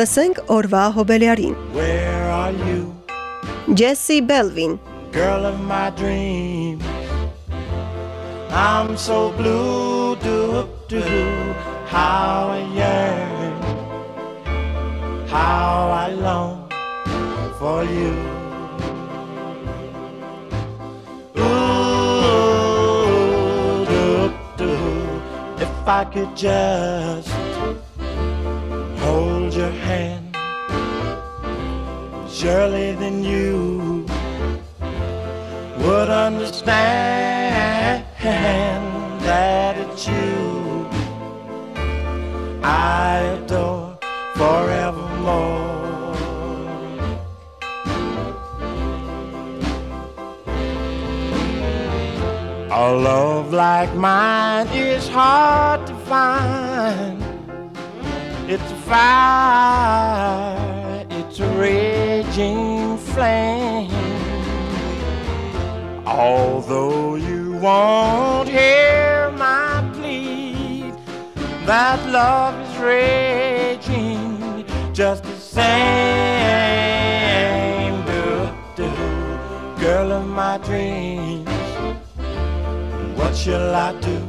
Լսենք օրվա հոբելյարին։ Where are you, Ջեսի Բելվին, girl of my dreams? I'm so blue, do do how I yearn, how I long for you. Ooh, do, do, if I could just hold your hand, surely then you would understand that it's you I adore forevermore. A love like mine is hard to find. It's fire, it's a raging flame. Although you won't hear my plea, that love is raging just the same. Do, do, girl of my dreams, what shall I do?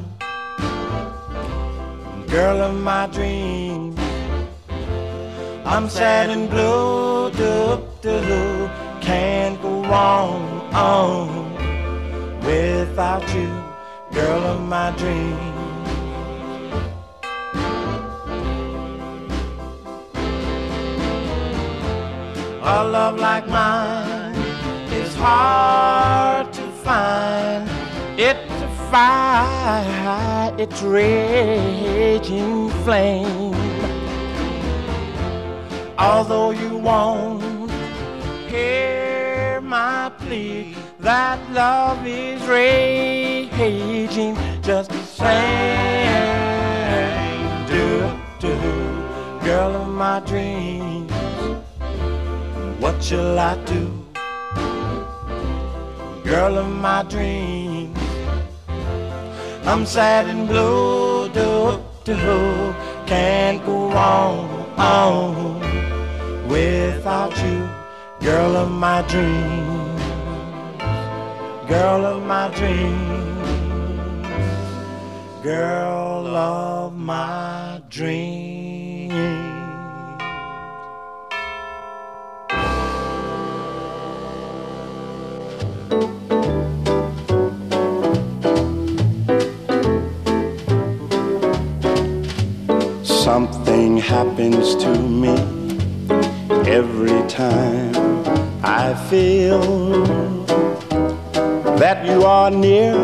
Girl of my dreams, I'm sad and blue, do, do, can't go on, on without you, girl of my dreams. A love like mine is hard to find. It's a fire, it's raging flame. Although you won't hear my plea, that love is raging just the same. Do, do, girl of my dreams, what shall I do? Girl of my dreams, I'm sad and blue, do, do, can't go on, on without you, girl of my dreams, girl of my dreams, girl of my dreams. Something happens to me every time I feel that you are near.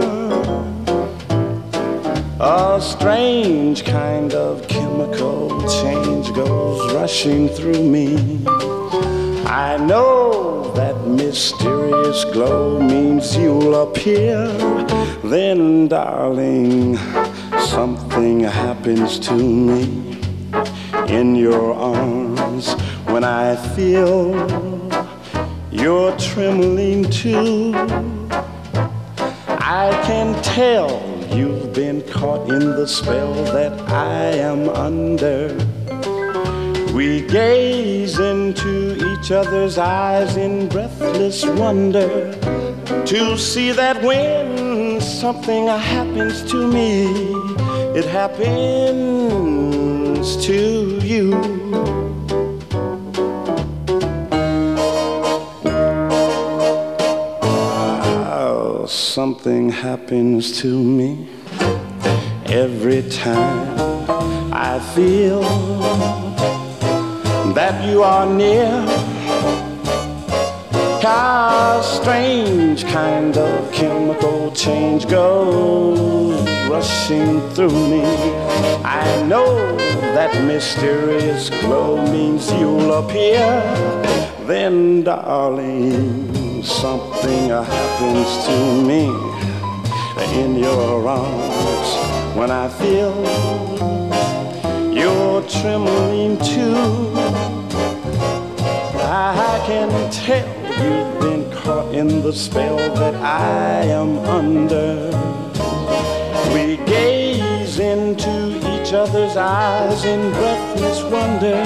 A strange kind of chemical change goes rushing through me. I know that mysterious glow means you'll appear. Then, darling, something happens to me in your arms when I feel you're trembling too. I can tell you've been caught in the spell that I am under. We gaze into each other's eyes in breathless wonder to see that when something happens to me, it happens to you. Something happens to me every time I feel that you are near. A strange kind of chemical change goes rushing through me. I know that mysterious glow means you'll appear. Then, darling, something happens to me in your arms when I feel you're trembling too. I can tell you've been caught in the spell that I am under. We gaze into each other's eyes in breathless wonder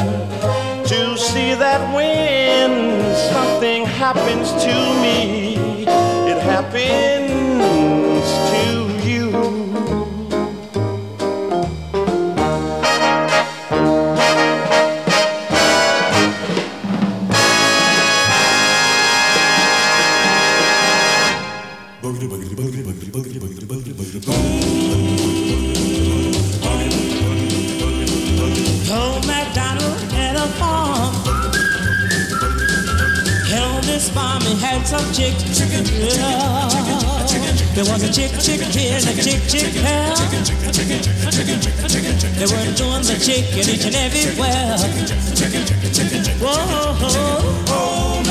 to see that when something happens to me, it happens to some chicks. Yeah. There was a chick, chick here and a chick, chick there. They were doing the chicken each and everywhere. Whoa,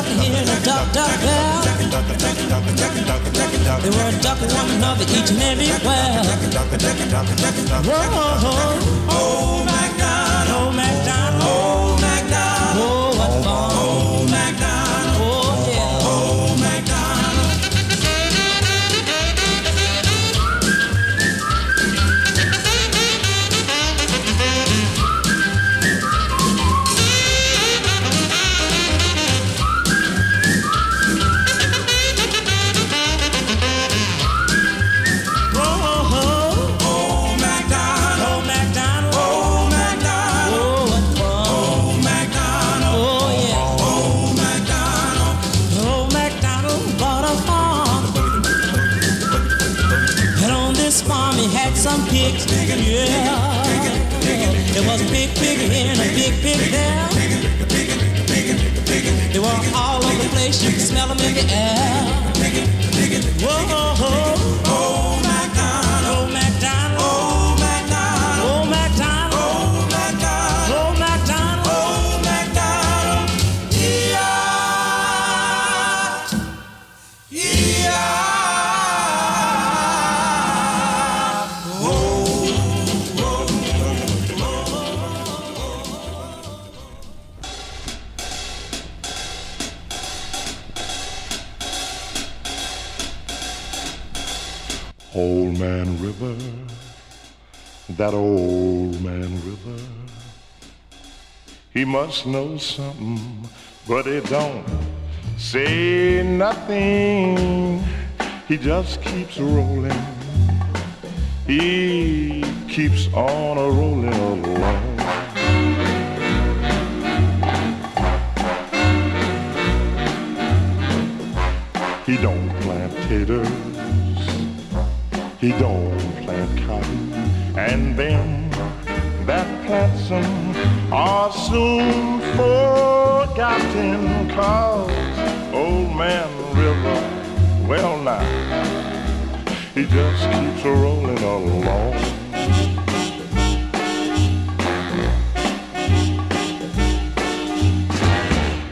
duck here and a duck, duck there. They were ducking one another each and everywhere. Whoa, oh, MacDonald, oh, MacDonald, oh, he had some pigs, yeah. There was a big pig here and a big pig there. They were all over the place, you could smell them in the air. Whoa, oh, MacDonald, Old Man River, that old man river. He must know something, but he don't say nothing. He just keeps rolling. He keeps on a rolling along. He don't plant taters he don't plant cotton, and them that plants 'em are soon forgotten. Cause old man River, well now, he just keeps rolling along.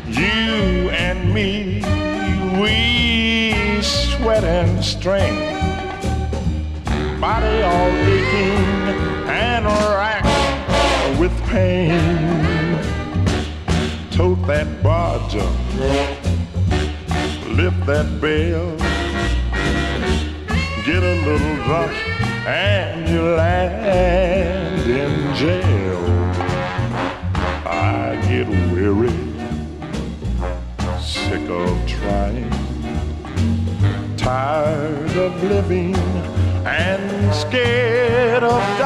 You and me, we sweat and strain body all aching and racked with pain. Tote that barge up, lift that bell, get a little drunk, and you land in jail. I get weary, sick of trying tired of living scared of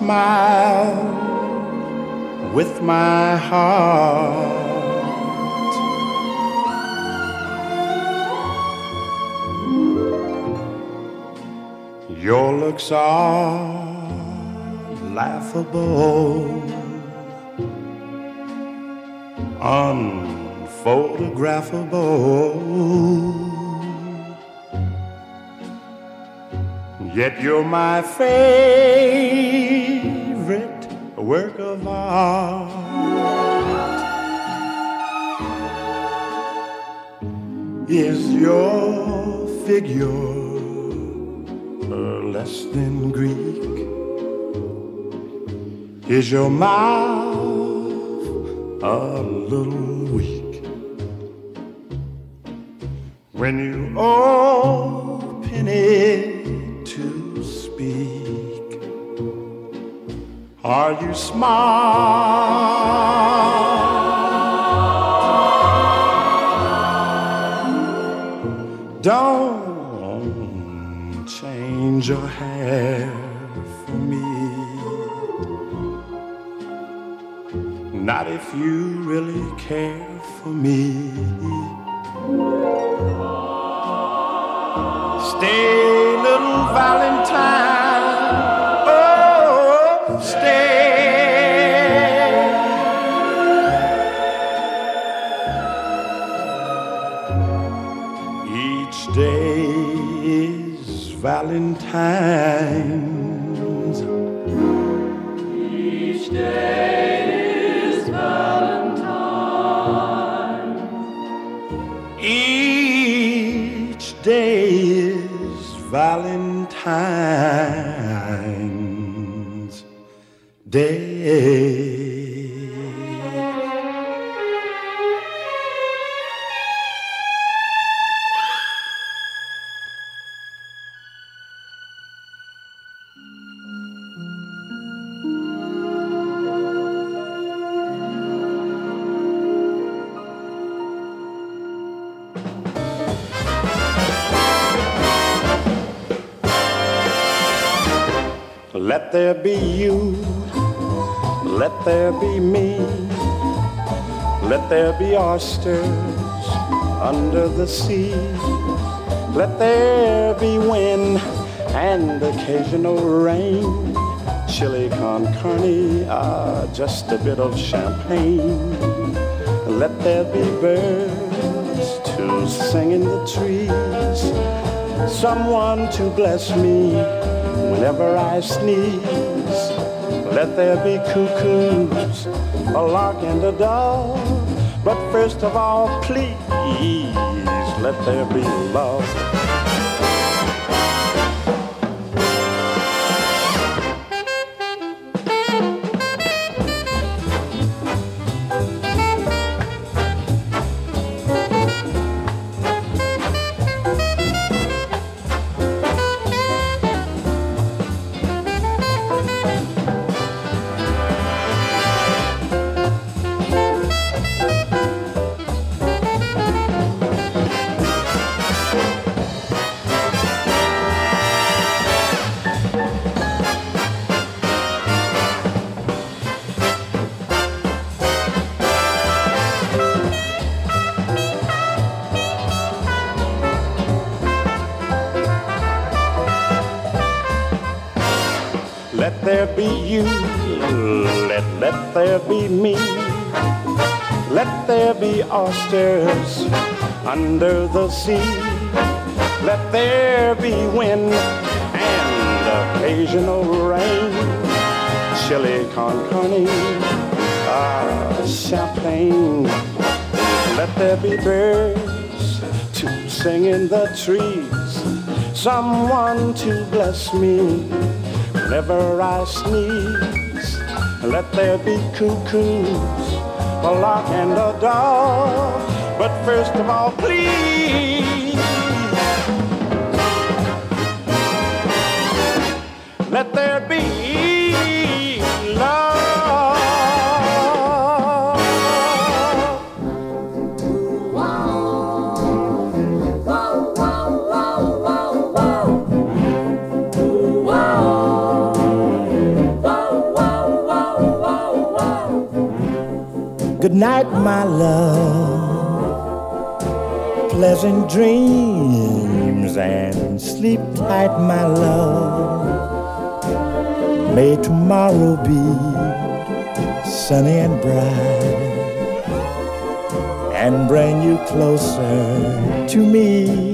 smile with my heart. Your looks are laughable, unphotographable. Yet you're my favorite work of art. Is your figure uh, less than Greek? Is your mouth a little weak? When you open are you smart? Don't change your hair for me. Not if you really care for me. Stay, little Valentine. Valentine's. Each day is Valentine's. Each day is Valentine's Day. Let there be you, let there be me, let there be oysters under the sea, let there be wind and occasional rain, chili con carne, ah, just a bit of champagne. Let there be birds to sing in the trees, someone to bless me whenever I sneeze. Let there be cuckoos, a lark and a dove. But first of all, please, let there be love. Let, let there be me. Let there be oysters under the sea. Let there be wind and occasional rain. Chili con carne, ah, champagne. Let there be birds to sing in the trees. Someone to bless me whenever I sneeze. Let there be cuckoos, a lock and a dove. But first of all, please, let there be my love. Pleasant dreams and sleep tight, my love. May tomorrow be sunny and bright and bring you closer to me.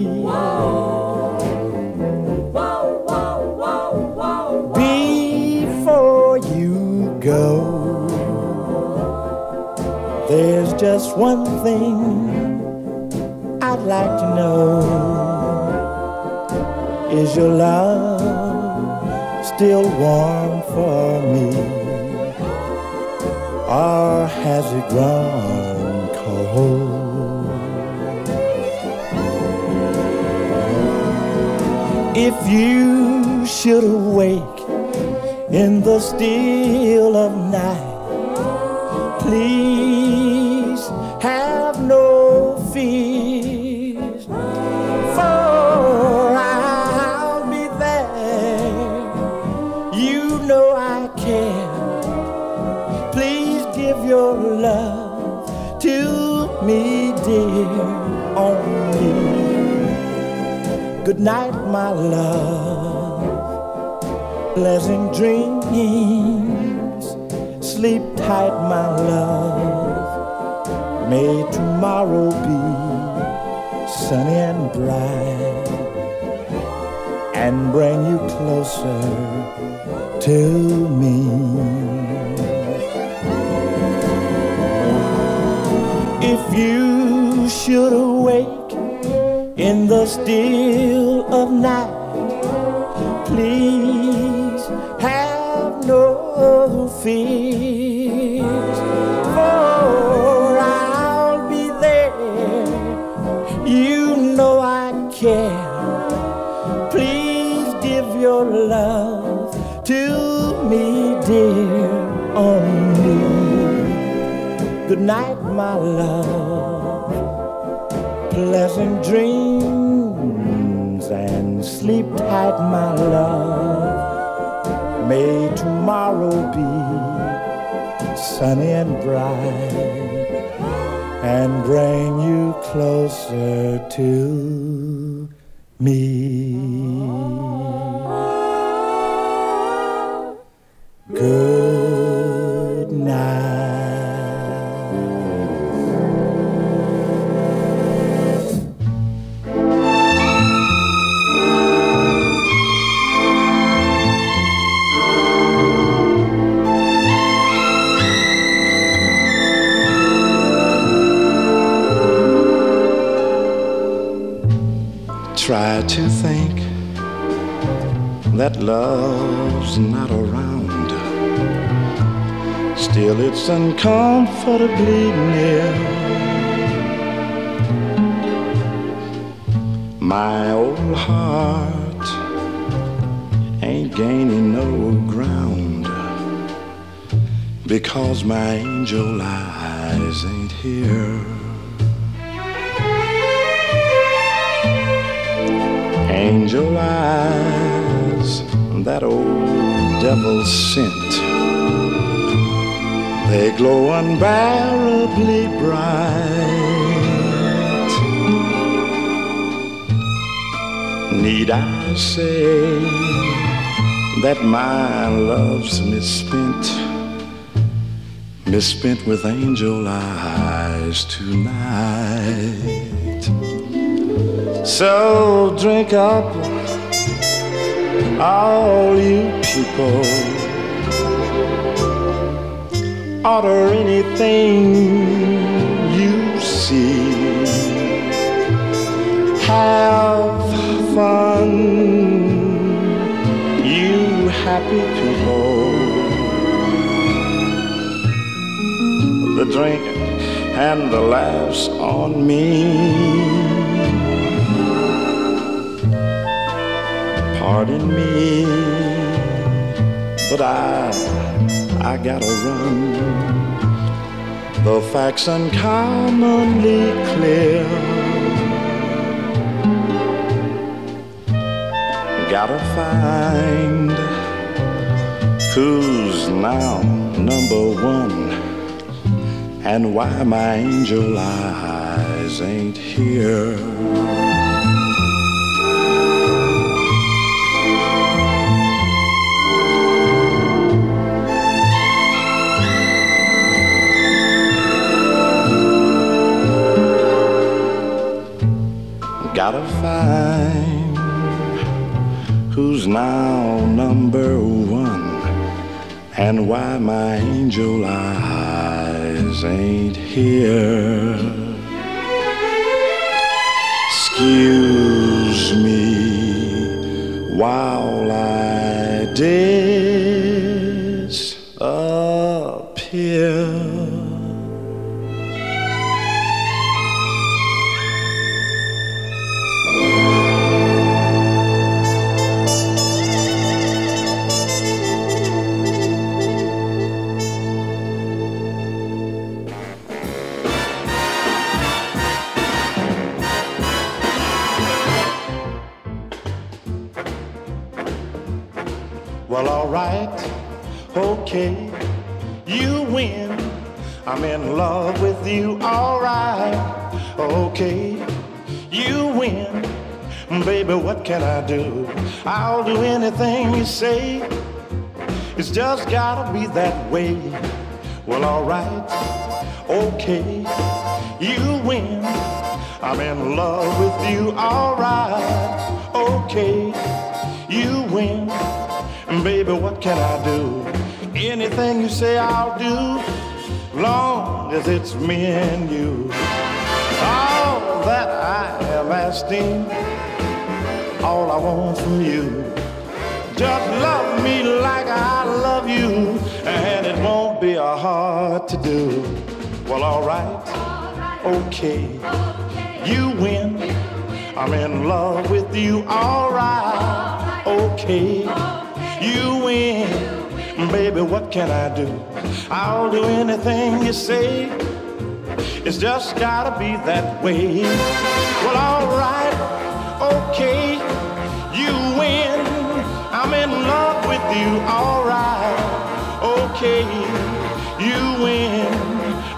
There's just one thing I'd like to know. Is your love still warm for me? Or has it grown cold? If you should awake in the still of night, please me, dear, only. Good night, my love. Pleasant dreams. Sleep tight, my love. May tomorrow be sunny and bright and bring you closer to me. You should awake in the still of night, please have no fears, for I'll be there. You know I care. Please give your love to me, dear, only. Good night, my love. Pleasant dreams and sleep tight, my love. May tomorrow be sunny and bright and bring you closer to me. Good It's uncomfortably near. My old heart ain't gaining no ground because my angel eyes ain't here. Angel eyes, that old devil sent. They glow unbearably bright. Need I say that my love's misspent? Misspent with angel eyes tonight. So drink up, all you people. Order anything you see. Have fun, you happy people. The drink and the laughs on me. Pardon me, but I, I gotta run. The facts uncommonly clear. Gotta find who's now number one and why my angel eyes ain't here. And why my angel eyes ain't here. Okay, you win. I'm in love with you, all right, okay, you win. Baby, what can I do? I'll do anything you say. It's just gotta be that way. Well, all right, okay, you win. I'm in love with you, all right, okay, you win. Baby, what can I do? Anything you say I'll do, long as it's me and you. All that I am asking, all I want from you. Just love me like I love you, and it won't be a hard to do. Well, alright, okay, you win. I'm in love with you, alright, okay, you win. Mm, baby, what can I do? I'll do anything you say. It's just gotta be that way. Well, alright, okay, you win. I'm in love with you, alright, okay, you win.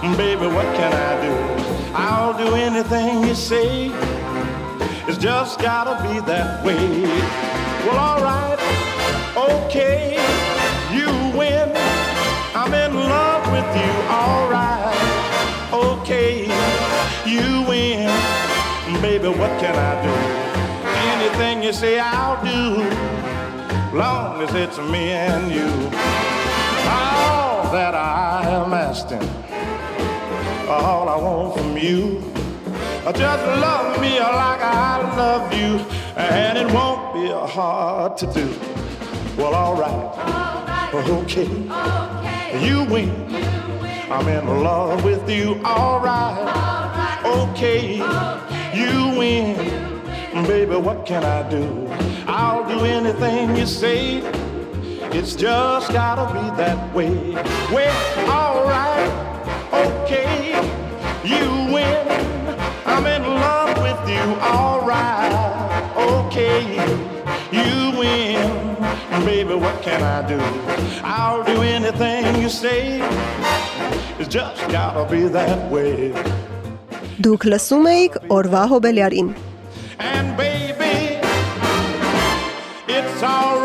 Mm, baby, what can I do? I'll do anything you say. It's just gotta be that way. Well, alright, okay, you win. I'm in love with you, alright, okay, you win. Baby, what can I do? Anything you say, I'll do, long as it's me and you. All that I am asking, all I want from you. Just love me like I love you, and it won't be hard to do. Well, alright, Oh, okay, you win. I'm in love with you, alright, okay, you win. Baby, what can I do? I'll do anything you say. It's just gotta be that way. Well, alright, okay, you win. I'm in love with you, alright, okay, you win. Baby, what can I do? I'll do anything you say. It's just gotta be that way. Դուք լսում էիք օրվա հոբելյարին։ And baby, it's alright.